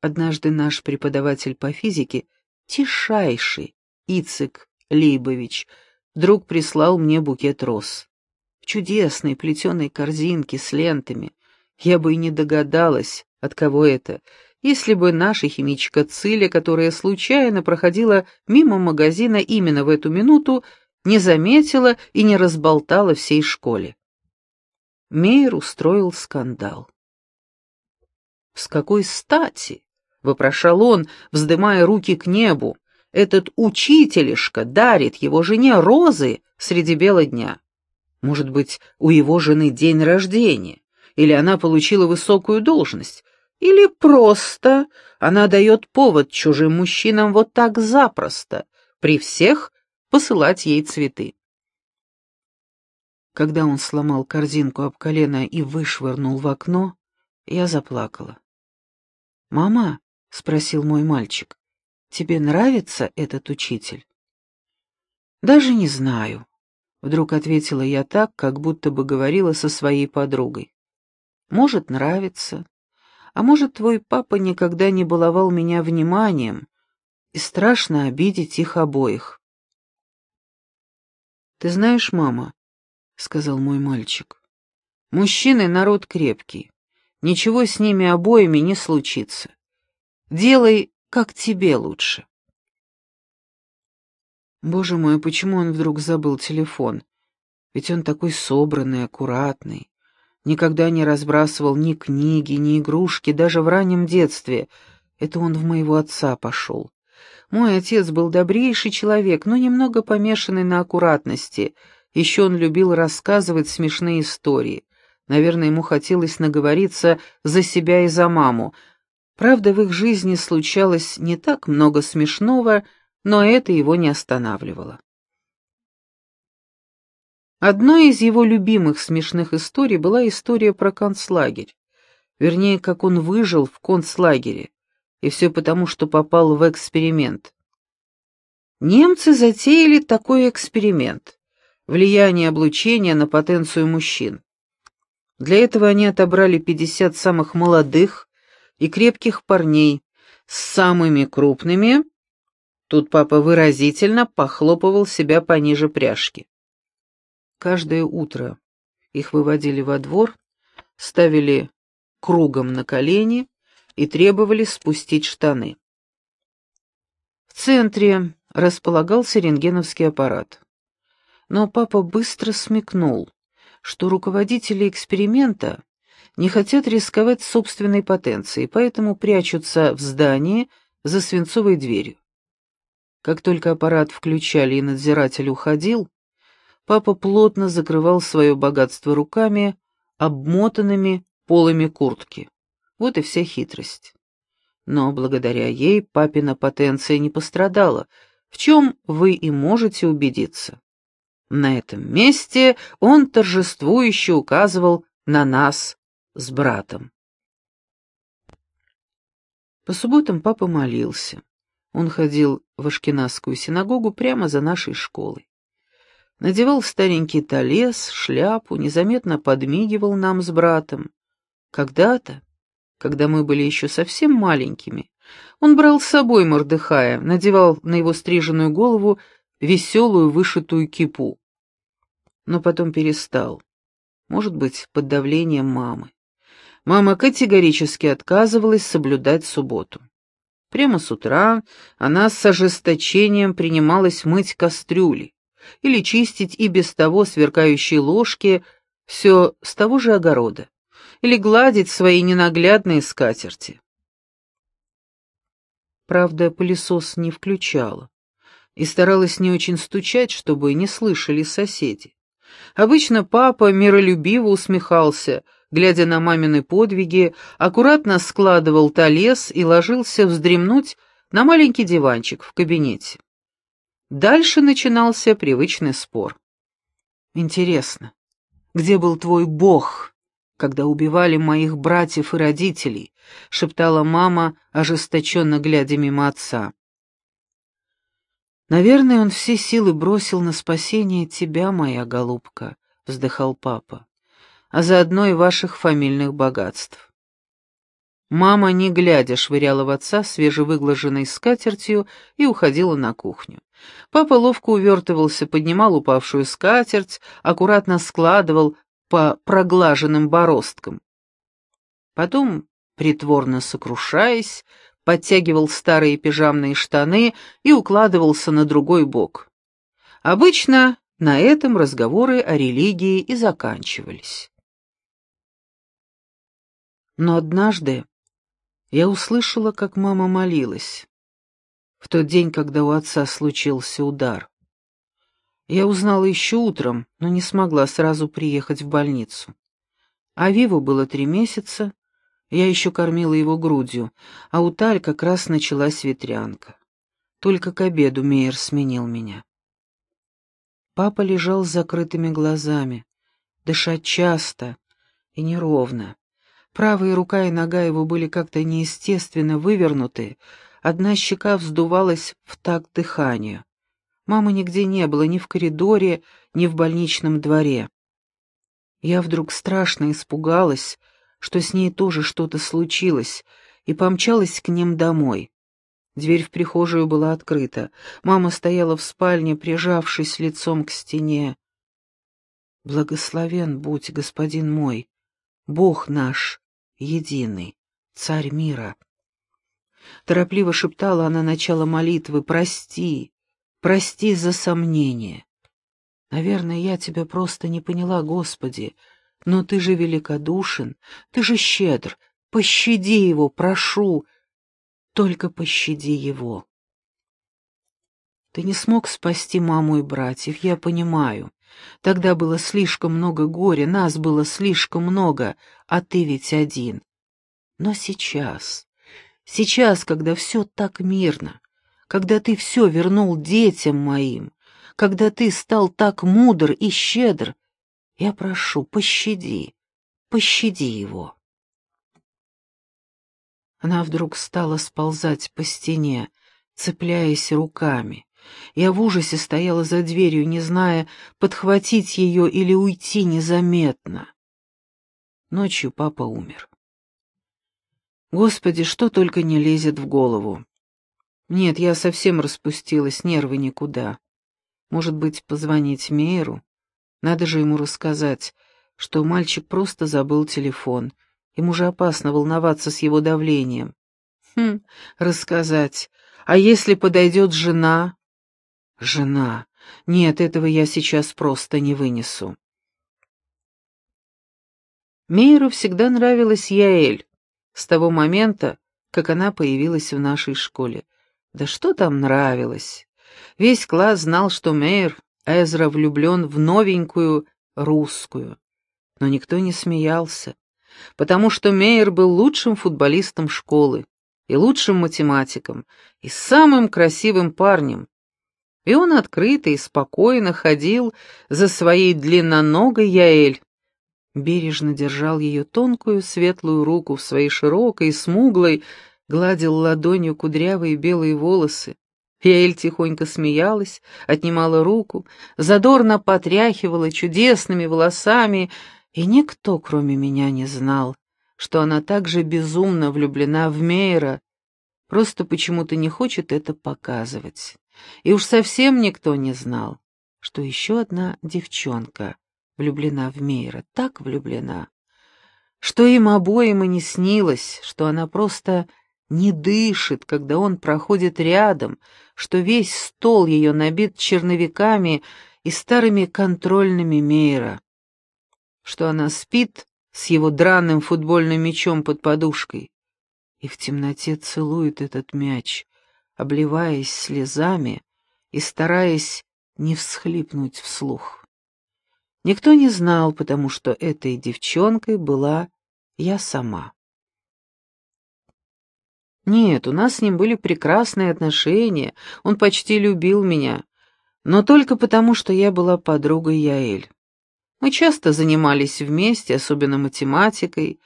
Однажды наш преподаватель по физике, тишайший Ицек Лейбович, вдруг прислал мне букет роз. В чудесной плетеной корзинке с лентами. Я бы и не догадалась, от кого это, если бы наша химичка Циля, которая случайно проходила мимо магазина именно в эту минуту, не заметила и не разболтала всей школе. Мейер устроил скандал. «С какой стати?» — вопрошал он, вздымая руки к небу. «Этот учителишка дарит его жене розы среди бела дня. Может быть, у его жены день рождения, или она получила высокую должность, или просто она дает повод чужим мужчинам вот так запросто, при всех посылать ей цветы. Когда он сломал корзинку об колено и вышвырнул в окно, я заплакала. «Мама», — спросил мой мальчик, — «тебе нравится этот учитель?» «Даже не знаю», — вдруг ответила я так, как будто бы говорила со своей подругой. «Может, нравится, а может, твой папа никогда не баловал меня вниманием, и страшно обидеть их обоих». «Ты знаешь, мама», — сказал мой мальчик, — «мужчины — народ крепкий. Ничего с ними обоими не случится. Делай, как тебе лучше». Боже мой, а почему он вдруг забыл телефон? Ведь он такой собранный, аккуратный. Никогда не разбрасывал ни книги, ни игрушки, даже в раннем детстве. Это он в моего отца пошел. Мой отец был добрейший человек, но немного помешанный на аккуратности. Еще он любил рассказывать смешные истории. Наверное, ему хотелось наговориться за себя и за маму. Правда, в их жизни случалось не так много смешного, но это его не останавливало. Одной из его любимых смешных историй была история про концлагерь. Вернее, как он выжил в концлагере. И все потому, что попал в эксперимент. Немцы затеяли такой эксперимент – влияние облучения на потенцию мужчин. Для этого они отобрали 50 самых молодых и крепких парней с самыми крупными. Тут папа выразительно похлопывал себя пониже пряжки. Каждое утро их выводили во двор, ставили кругом на колени и требовали спустить штаны. В центре располагался рентгеновский аппарат. Но папа быстро смекнул, что руководители эксперимента не хотят рисковать собственной потенцией, поэтому прячутся в здании за свинцовой дверью. Как только аппарат включали и надзиратель уходил, папа плотно закрывал свое богатство руками, обмотанными полами куртки. Вот и вся хитрость. Но благодаря ей папина потенция не пострадала, в чем вы и можете убедиться. На этом месте он торжествующе указывал на нас с братом. По субботам папа молился. Он ходил в Ашкеназскую синагогу прямо за нашей школой. Надевал старенький талес, шляпу, незаметно подмигивал нам с братом. Когда-то когда мы были еще совсем маленькими, он брал с собой Мордыхая, надевал на его стриженную голову веселую вышитую кипу. Но потом перестал. Может быть, под давлением мамы. Мама категорически отказывалась соблюдать субботу. Прямо с утра она с ожесточением принималась мыть кастрюли или чистить и без того сверкающие ложки, все с того же огорода или гладить свои ненаглядные скатерти. Правда, пылесос не включала и старалась не очень стучать, чтобы не слышали соседи. Обычно папа миролюбиво усмехался, глядя на мамины подвиги, аккуратно складывал талес и ложился вздремнуть на маленький диванчик в кабинете. Дальше начинался привычный спор. «Интересно, где был твой бог?» когда убивали моих братьев и родителей», — шептала мама, ожесточенно глядя мимо отца. «Наверное, он все силы бросил на спасение тебя, моя голубка», — вздыхал папа, — «а заодно и ваших фамильных богатств». Мама, не глядя, швыряла в отца свежевыглаженной скатертью и уходила на кухню. Папа ловко увертывался, поднимал упавшую скатерть, аккуратно складывал по проглаженным бороздкам. Потом, притворно сокрушаясь, подтягивал старые пижамные штаны и укладывался на другой бок. Обычно на этом разговоры о религии и заканчивались. Но однажды я услышала, как мама молилась. В тот день, когда у отца случился удар. Я узнала еще утром, но не смогла сразу приехать в больницу. А Виву было три месяца, я еще кормила его грудью, а у Таль как раз началась ветрянка. Только к обеду Мейер сменил меня. Папа лежал с закрытыми глазами, дышать часто и неровно. Правая рука и нога его были как-то неестественно вывернуты, одна щека вздувалась в такт дыханию. Мамы нигде не было, ни в коридоре, ни в больничном дворе. Я вдруг страшно испугалась, что с ней тоже что-то случилось, и помчалась к ним домой. Дверь в прихожую была открыта. Мама стояла в спальне, прижавшись лицом к стене. «Благословен будь, господин мой, Бог наш, единый, царь мира». Торопливо шептала она начало молитвы «Прости, прости за сомнение». «Наверное, я тебя просто не поняла, Господи, но ты же великодушен, ты же щедр, пощади его, прошу, только пощади его». Ты не смог спасти маму и братьев, я понимаю. Тогда было слишком много горя, нас было слишком много, а ты ведь один. Но сейчас, сейчас, когда все так мирно, когда ты все вернул детям моим, когда ты стал так мудр и щедр, я прошу, пощади, пощади его. Она вдруг стала сползать по стене, цепляясь руками. Я в ужасе стояла за дверью, не зная, подхватить ее или уйти незаметно. Ночью папа умер. Господи, что только не лезет в голову. Нет, я совсем распустилась, нервы никуда. Может быть, позвонить Мейеру? Надо же ему рассказать, что мальчик просто забыл телефон. Ему же опасно волноваться с его давлением. Хм, рассказать. А если подойдет жена? Жена. Нет, этого я сейчас просто не вынесу. Мейеру всегда нравилась Яэль, с того момента, как она появилась в нашей школе. Да что там нравилось? Весь класс знал, что Мейер Эзра влюблен в новенькую русскую. Но никто не смеялся, потому что Мейер был лучшим футболистом школы, и лучшим математиком, и самым красивым парнем. И он открыто и спокойно ходил за своей длинноногой Яэль, бережно держал ее тонкую светлую руку в своей широкой, смуглой, гладил ладонью кудрявые белые волосы, Яэль тихонько смеялась, отнимала руку, задорно потряхивала чудесными волосами, и никто, кроме меня, не знал, что она так же безумно влюблена в Мейра, просто почему-то не хочет это показывать. И уж совсем никто не знал, что еще одна девчонка влюблена в Мейра, так влюблена, что им обоим и не снилось, что она просто не дышит, когда он проходит рядом, что весь стол ее набит черновиками и старыми контрольными Мейра, что она спит с его драным футбольным мячом под подушкой и в темноте целует этот мяч, обливаясь слезами и стараясь не всхлипнуть вслух. Никто не знал, потому что этой девчонкой была я сама. Нет, у нас с ним были прекрасные отношения, он почти любил меня, но только потому, что я была подругой Яэль. Мы часто занимались вместе, особенно математикой.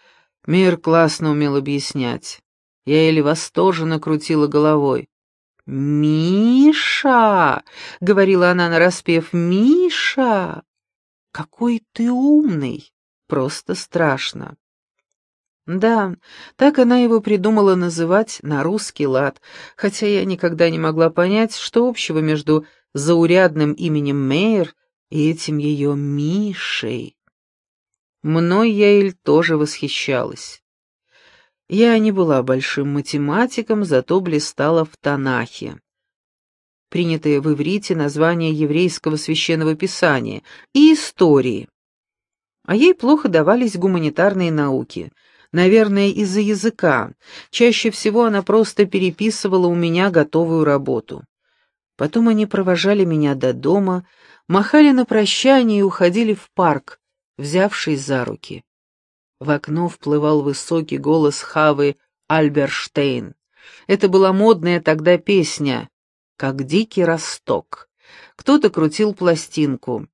Мир классно умел объяснять. Яэль восторженно крутила головой. «Миша!» — говорила она нараспев. «Миша! Какой ты умный! Просто страшно!» Да, так она его придумала называть на русский лад, хотя я никогда не могла понять, что общего между заурядным именем Мейер и этим ее Мишей. Мной Яэль тоже восхищалась. Я не была большим математиком, зато блистала в Танахе. Принятое в иврите название еврейского священного писания и истории. А ей плохо давались гуманитарные науки — Наверное, из-за языка. Чаще всего она просто переписывала у меня готовую работу. Потом они провожали меня до дома, махали на прощание и уходили в парк, взявшись за руки. В окно вплывал высокий голос Хавы Альберштейн. Это была модная тогда песня «Как дикий росток». Кто-то крутил пластинку.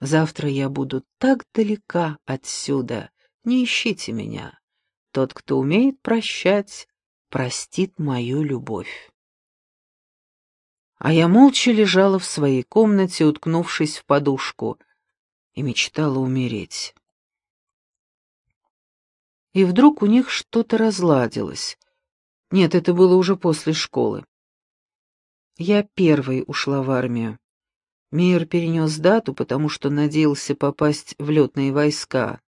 «Завтра я буду так далека отсюда», не ищите меня. Тот, кто умеет прощать, простит мою любовь. А я молча лежала в своей комнате, уткнувшись в подушку, и мечтала умереть. И вдруг у них что-то разладилось. Нет, это было уже после школы. Я первой ушла в армию. Мир перенес дату, потому что надеялся попасть в летные войска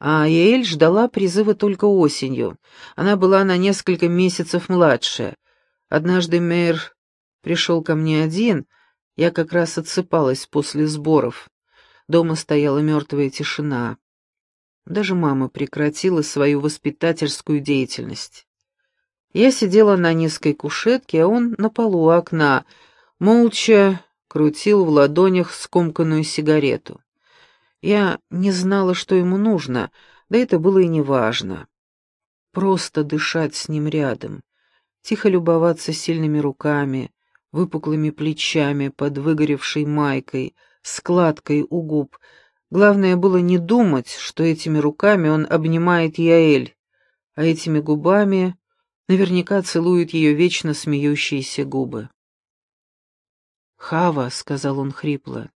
а Яэль ждала призыва только осенью. Она была на несколько месяцев младше. Однажды мэр пришел ко мне один, я как раз отсыпалась после сборов. Дома стояла мертвая тишина. Даже мама прекратила свою воспитательскую деятельность. Я сидела на низкой кушетке, а он на полу окна, молча крутил в ладонях скомканную сигарету. Я не знала, что ему нужно, да это было и не важно. Просто дышать с ним рядом, тихо любоваться сильными руками, выпуклыми плечами под выгоревшей майкой, складкой у губ. Главное было не думать, что этими руками он обнимает Яэль, а этими губами наверняка целует ее вечно смеющиеся губы. «Хава», — сказал он хрипло,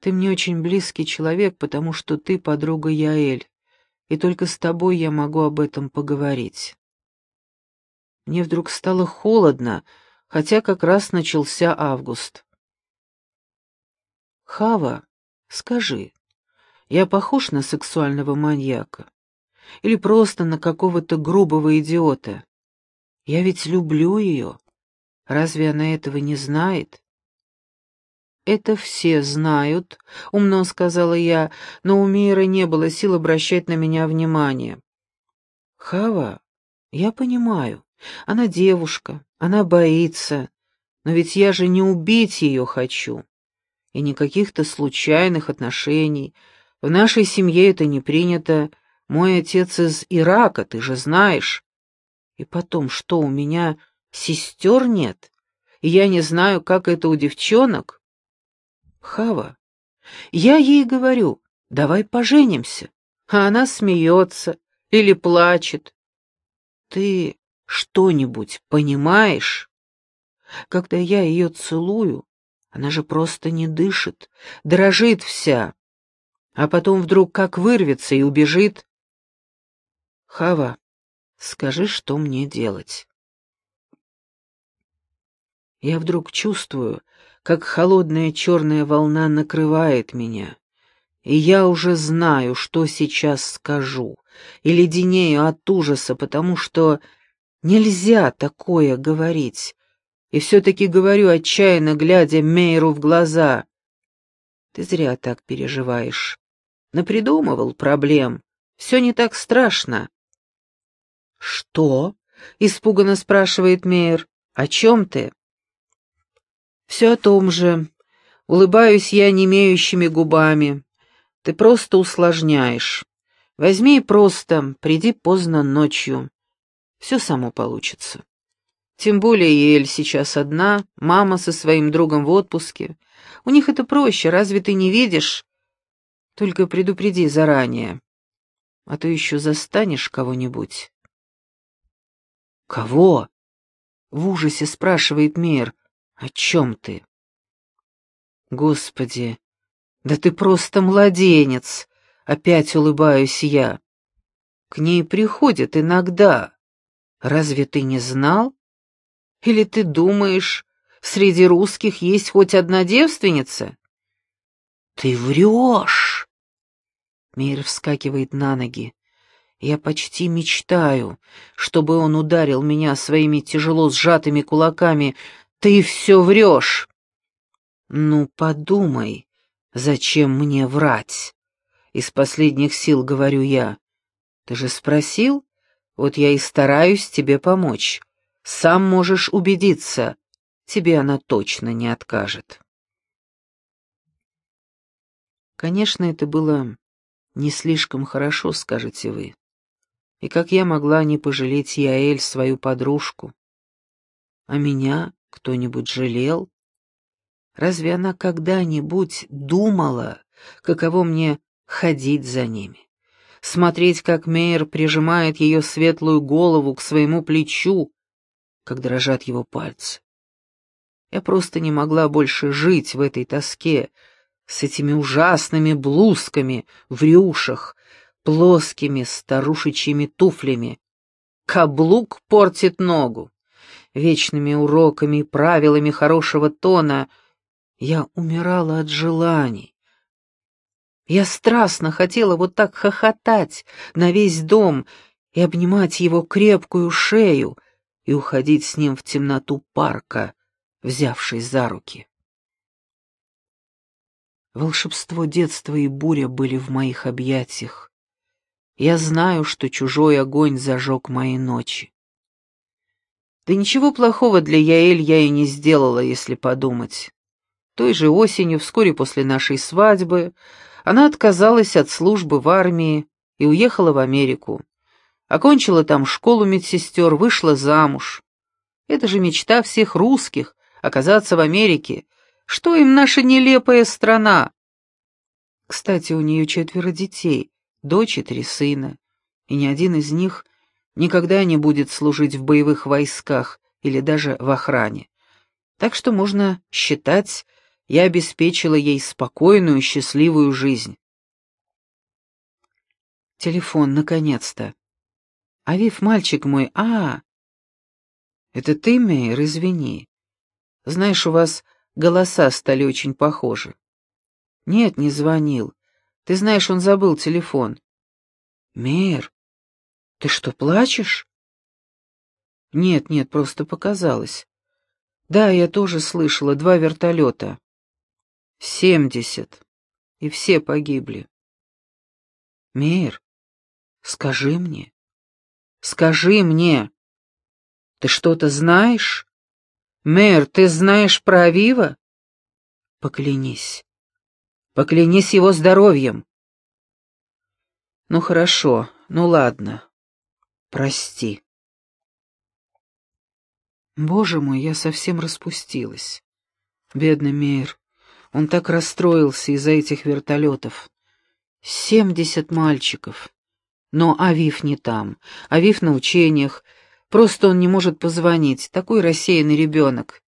ты мне очень близкий человек, потому что ты подруга Яэль, и только с тобой я могу об этом поговорить. Мне вдруг стало холодно, хотя как раз начался август. Хава, скажи, я похож на сексуального маньяка? Или просто на какого-то грубого идиота? Я ведь люблю ее. Разве она этого не знает? «Это все знают», — умно сказала я, но у Мира не было сил обращать на меня внимание. «Хава, я понимаю, она девушка, она боится, но ведь я же не убить ее хочу. И не каких-то случайных отношений. В нашей семье это не принято. Мой отец из Ирака, ты же знаешь. И потом, что, у меня сестер нет? И я не знаю, как это у девчонок?» Хава. Я ей говорю, давай поженимся, а она смеется или плачет. Ты что-нибудь понимаешь? Когда я ее целую, она же просто не дышит, дрожит вся, а потом вдруг как вырвется и убежит. Хава, скажи, что мне делать? Я вдруг чувствую, как холодная черная волна накрывает меня, и я уже знаю, что сейчас скажу, и леденею от ужаса, потому что нельзя такое говорить, и все-таки говорю, отчаянно глядя Мейру в глаза. Ты зря так переживаешь. Напридумывал проблем. Все не так страшно. «Что?» — испуганно спрашивает Мейер. «О чем ты?» Все о том же. Улыбаюсь я немеющими губами. Ты просто усложняешь. Возьми просто, приди поздно ночью. Все само получится. Тем более Ель сейчас одна, мама со своим другом в отпуске. У них это проще, разве ты не видишь? Только предупреди заранее, а то еще застанешь кого-нибудь. «Кого?» — в ужасе спрашивает Мир. «О чем ты?» «Господи, да ты просто младенец!» — опять улыбаюсь я. к ней приходят иногда. Разве ты не знал? Или ты думаешь, среди русских есть хоть одна девственница?» «Ты врешь!» Мейер вскакивает на ноги. Я почти мечтаю, чтобы он ударил меня своими тяжело сжатыми кулаками. Ты все врешь. Ну, подумай, зачем мне врать? Из последних сил говорю я. Ты же спросил? Вот я и стараюсь тебе помочь. Сам можешь убедиться. Тебе она точно не откажет. Конечно, это было не слишком хорошо, скажете вы. И как я могла не пожалеть Яэль, свою подружку? А меня кто-нибудь жалел? Разве она когда-нибудь думала, каково мне ходить за ними? Смотреть, как Мейер прижимает ее светлую голову к своему плечу, как дрожат его пальцы. Я просто не могла больше жить в этой тоске, с этими ужасными блузками в рюшах, плоскими старушечьими туфлями. Каблук портит ногу. Вечными уроками и правилами хорошего тона я умирала от желаний. Я страстно хотела вот так хохотать на весь дом и обнимать его крепкую шею и уходить с ним в темноту парка, взявшись за руки. Волшебство детства и буря были в моих объятиях, я знаю, что чужой огонь зажег мои ночи. Да ничего плохого для Яэль я и не сделала, если подумать. Той же осенью, вскоре после нашей свадьбы, она отказалась от службы в армии и уехала в Америку. Окончила там школу медсестер, вышла замуж. Это же мечта всех русских — оказаться в Америке. Что им наша нелепая страна? Кстати, у нее четверо детей, дочь и три сына, и ни один из них никогда не будет служить в боевых войсках или даже в охране. Так что можно считать, я обеспечила ей спокойную, счастливую жизнь. Телефон, наконец-то. Авив, мальчик мой, а, Это ты, Мейер, извини. Знаешь, у вас голоса стали очень похожи. Нет, не звонил. Ты знаешь, он забыл телефон. Мейер, ты что, плачешь? Нет, нет, просто показалось. Да, я тоже слышала, два вертолета. Семьдесят. И все погибли. Мейер, скажи мне. Скажи мне. Ты что-то знаешь? Мэр, ты знаешь про Авива? Поклянись. Поклянись его здоровьем. Ну хорошо, ну ладно. Прости. Боже мой, я совсем распустилась. Бедный Мейер. Он так расстроился из-за этих вертолетов. Семьдесят мальчиков. Но Авив не там. Авив на учениях. Просто он не может позвонить. Такой рассеянный ребенок.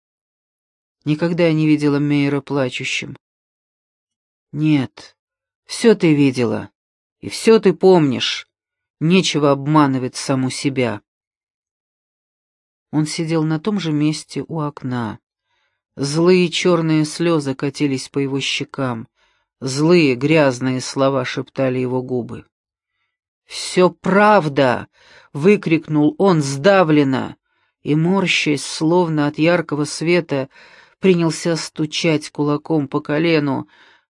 Никогда я не видела Мейера плачущим. Нет, все ты видела, и все ты помнишь. Нечего обманывать саму себя. Он сидел на том же месте у окна. Злые черные слезы катились по его щекам. Злые грязные слова шептали его губы. «Все правда!» — выкрикнул он сдавленно, и, морщась, словно от яркого света, принялся стучать кулаком по колену,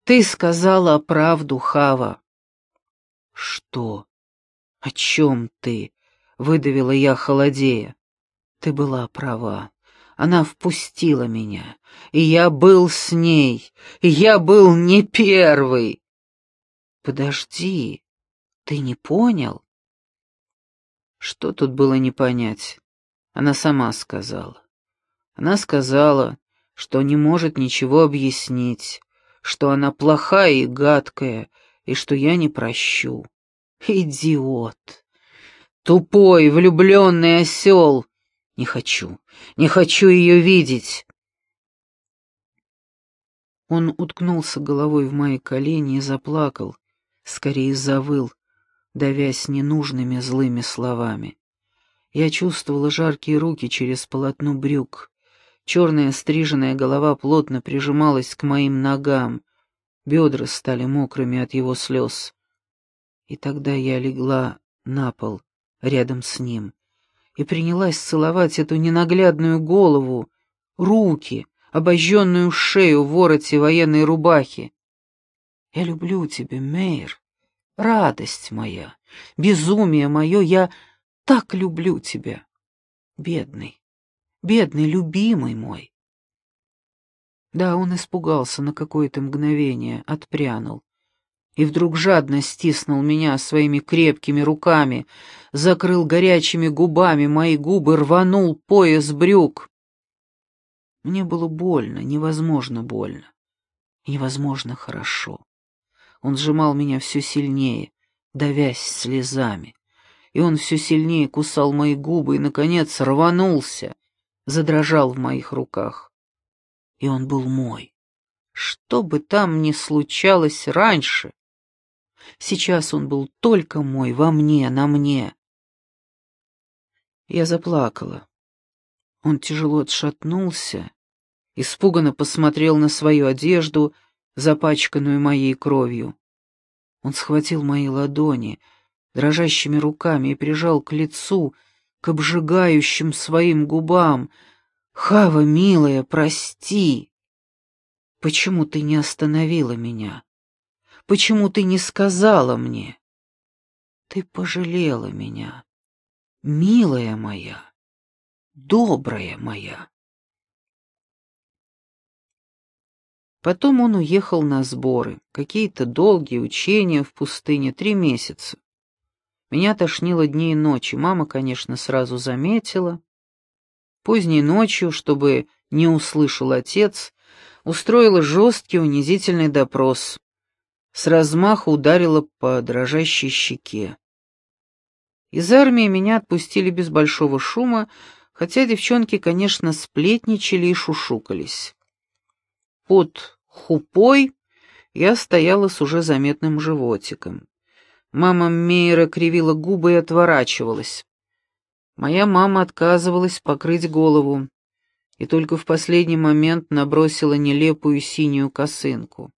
ты сказала правду, Хава. Что? О чем ты? Выдавила я холодея. Ты была права. Она впустила меня, и я был с ней, и я был не первый. Подожди, ты не понял? Что тут было не понять? Она сама сказала. Она сказала, что не может ничего объяснить, что она плохая и гадкая, и что я не прощу. Идиот! Тупой, влюбленный осел! Не хочу, не хочу ее видеть!» Он уткнулся головой в мои колени и заплакал, скорее завыл. Давясь ненужными злыми словами. Я чувствовала жаркие руки через полотно брюк. Черная стриженная голова плотно прижималась к моим ногам. Бедра стали мокрыми от его слез. И тогда я легла на пол рядом с ним и принялась целовать эту ненаглядную голову, руки, обожженную шею в вороте военной рубахи. «Я люблю тебя, Мейр, радость моя, безумие мое, я так люблю тебя, бедный, бедный, любимый мой». Да, он испугался на какое-то мгновение, отпрянул и вдруг жадно стиснул меня своими крепкими руками, закрыл горячими губами мои губы, рванул пояс брюк. Мне было больно, невозможно больно, невозможно хорошо. Он сжимал меня все сильнее, давясь слезами, и он все сильнее кусал мои губы и, наконец, рванулся, задрожал в моих руках. И он был мой. Что бы там ни случалось раньше, Сейчас он был только мой, во мне, на мне. Я заплакала. Он тяжело отшатнулся, испуганно посмотрел на свою одежду, запачканную моей кровью. Он схватил мои ладони дрожащими руками и прижал к лицу, к обжигающим своим губам. «Хава, милая, прости! Почему ты не остановила меня?» Почему ты не сказала мне? Ты пожалела меня, милая моя, добрая моя. Потом он уехал на сборы, какие-то долгие учения в пустыне, три месяца. Меня тошнило дни и ночи, мама, конечно, сразу заметила. Поздней ночью, чтобы не услышал отец, устроила жесткий унизительный допрос с размаху ударила по дрожащей щеке. Из армии меня отпустили без большого шума, хотя девчонки, конечно, сплетничали и шушукались. Под хупой я стояла с уже заметным животиком. Мама Мейера кривила губы и отворачивалась. Моя мама отказывалась покрыть голову и только в последний момент набросила нелепую синюю косынку.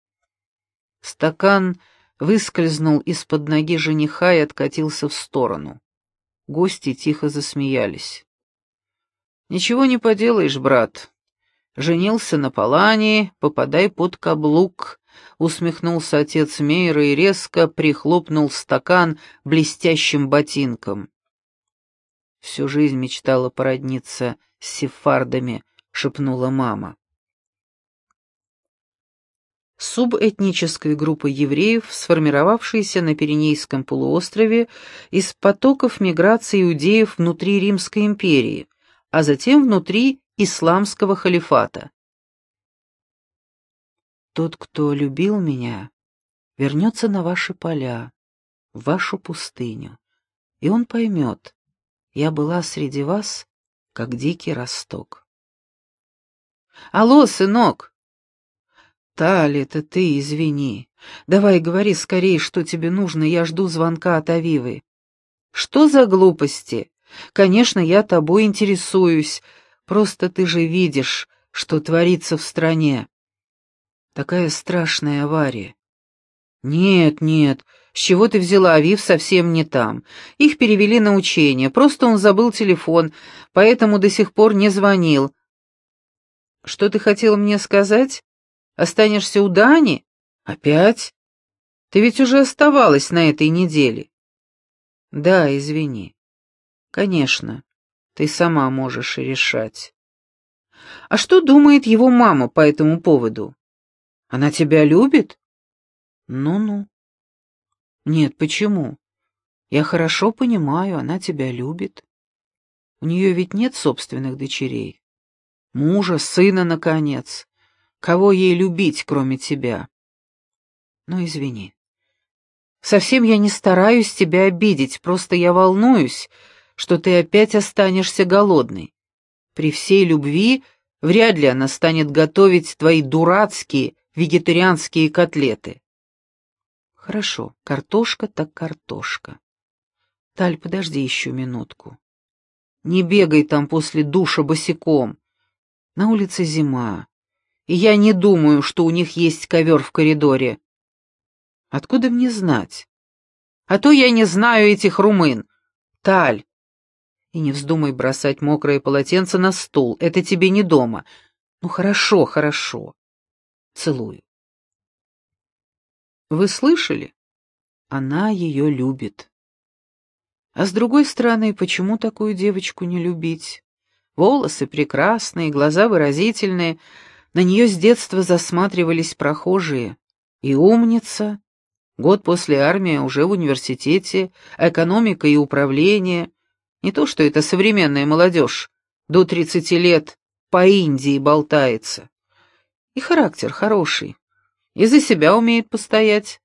Стакан выскользнул из-под ноги жениха и откатился в сторону. Гости тихо засмеялись. «Ничего не поделаешь, брат. Женился на Палане, попадай под каблук», — усмехнулся отец Мейра и резко прихлопнул стакан блестящим ботинком. «Всю жизнь мечтала породниться с сефардами», — шепнула мама субэтнической группы евреев, сформировавшейся на Пиренейском полуострове из потоков миграции иудеев внутри Римской империи, а затем внутри исламского халифата. «Тот, кто любил меня, вернется на ваши поля, в вашу пустыню, и он поймет, я была среди вас, как дикий росток». «Алло, сынок!» «Тали, это ты, извини. Давай говори скорее, что тебе нужно, я жду звонка от Авивы». «Что за глупости? Конечно, я тобой интересуюсь. Просто ты же видишь, что творится в стране. Такая страшная авария». «Нет, нет, с чего ты взяла? Авив совсем не там. Их перевели на учение, просто он забыл телефон, поэтому до сих пор не звонил». «Что ты хотела мне сказать?» Останешься у Дани? Опять? Ты ведь уже оставалась на этой неделе. Да, извини. Конечно, ты сама можешь решать. А что думает его мама по этому поводу? Она тебя любит? Ну-ну. Нет, почему? Я хорошо понимаю, она тебя любит. У нее ведь нет собственных дочерей. Мужа, сына, наконец. Кого ей любить, кроме тебя? Ну, извини. Совсем я не стараюсь тебя обидеть, просто я волнуюсь, что ты опять останешься голодной. При всей любви вряд ли она станет готовить твои дурацкие вегетарианские котлеты. Хорошо, картошка так картошка. Таль, подожди еще минутку. Не бегай там после душа босиком. На улице зима, и я не думаю, что у них есть ковер в коридоре. Откуда мне знать? А то я не знаю этих румын. Таль, и не вздумай бросать мокрое полотенце на стол, это тебе не дома. Ну хорошо, хорошо. Целую. Вы слышали? Она ее любит. А с другой стороны, почему такую девочку не любить? Волосы прекрасные, глаза выразительные, на нее с детства засматривались прохожие. И умница. Год после армии уже в университете, экономика и управление. Не то, что это современная молодежь, до тридцати лет по Индии болтается. И характер хороший, и за себя умеет постоять.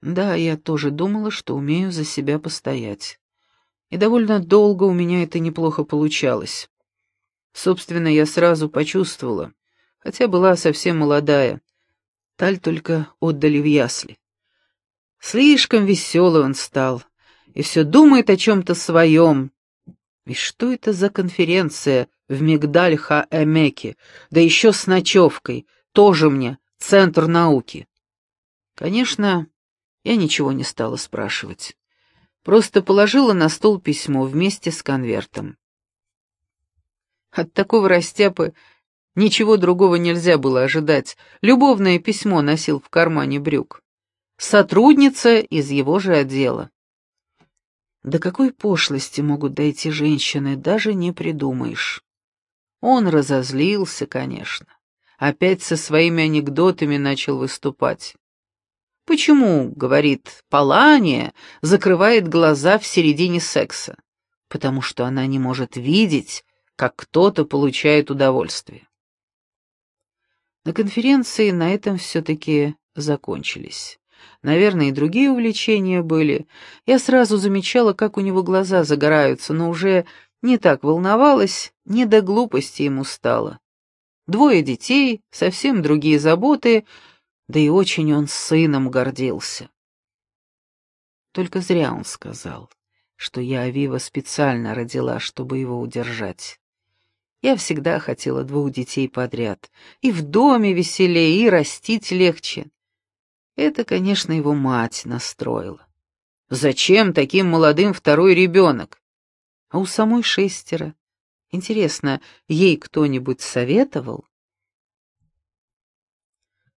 Да, я тоже думала, что умею за себя постоять. И довольно долго у меня это неплохо получалось. Собственно, я сразу почувствовала, хотя была совсем молодая. Таль только отдали в ясли. Слишком веселый он стал, и все думает о чем-то своем. И что это за конференция в Мигдаль-Ха-Эмеке, да еще с ночевкой, тоже мне, Центр науки? Конечно, я ничего не стала спрашивать. Просто положила на стол письмо вместе с конвертом. От такого растяпы ничего другого нельзя было ожидать. Любовное письмо носил в кармане брюк. Сотрудница из его же отдела. До какой пошлости могут дойти женщины, даже не придумаешь. Он разозлился, конечно. Опять со своими анекдотами начал выступать. Почему, говорит, Палания закрывает глаза в середине секса? Потому что она не может видеть, как кто-то получает удовольствие. На конференции на этом все-таки закончились. Наверное, и другие увлечения были. Я сразу замечала, как у него глаза загораются, но уже не так волновалась, не до глупости ему стало. Двое детей, совсем другие заботы, да и очень он сыном гордился. Только зря он сказал, что я Авива специально родила, чтобы его удержать. Я всегда хотела двух детей подряд. И в доме веселее, и растить легче. Это, конечно, его мать настроила. Зачем таким молодым второй ребенок? А у самой шестеро. Интересно, ей кто-нибудь советовал?